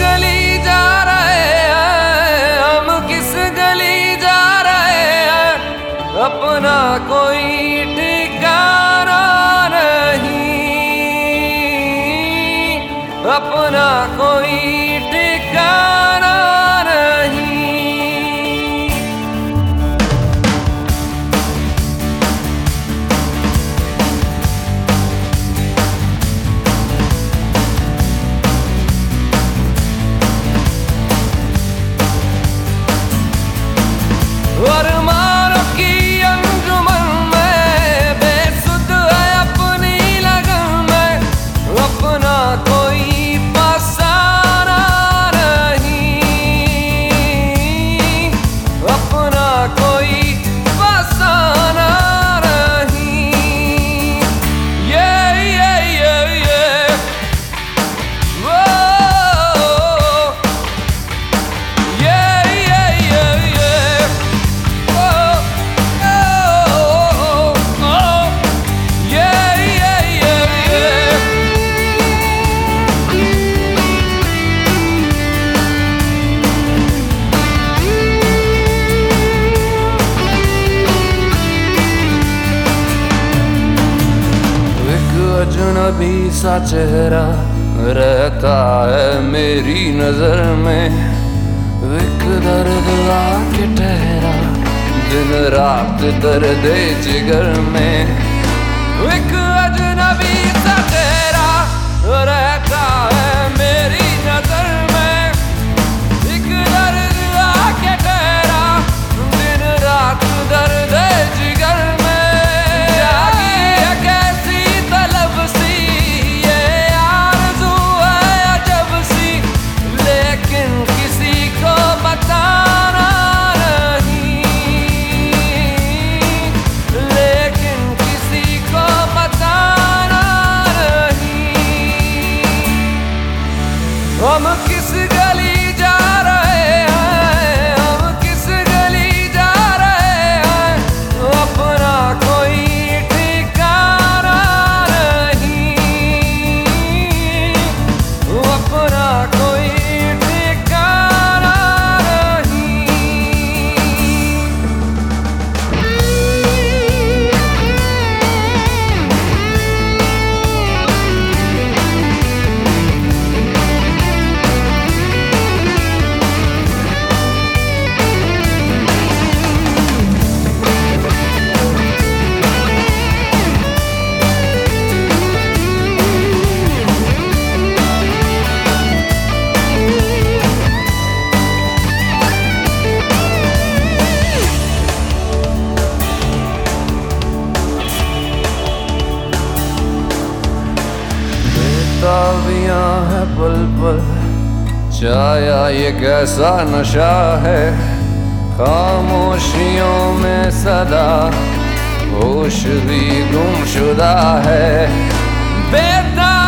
गली जा रहे हैं? हम किस गली जा रहे हैं? अपना कोई ठिकाना नहीं। अपना कोई ठिकाना अजनबी सा चेहरा रहता है मेरी नज़र में। एक दर्द के ठहरा, दिन रात दर्द जिगर में। बेताबियाँ है पल पल छाया ये कैसा नशा है? खामोशियों में सदा होश भी गुमशुदा है। बेताबियाँ